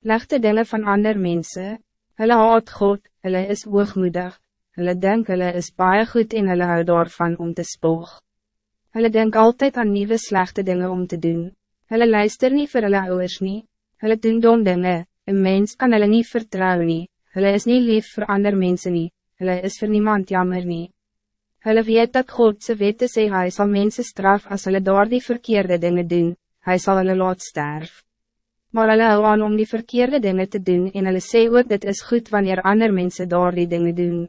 Legde dingen van ander mensen, hulle haat God, hulle is hoogmoedig, hulle denk hulle is baie goed en hulle hou daarvan om te spoog. Hulle denk altijd aan nieuwe slechte dingen om te doen, hulle luister niet voor hulle ouders nie, hulle doen dom dinge, een mens kan hulle niet vertrouwen nie, hulle is niet lief voor ander mensen nie, hulle is voor niemand jammer nie. Hulle weet dat God ze wette sê hy sal mense straf as hulle daar die verkeerde dingen doen, hij zal hulle laat sterf. Maar hulle hou aan om die verkeerde dingen te doen en hulle sê ook dit is goed wanneer ander mensen daar die dingen doen.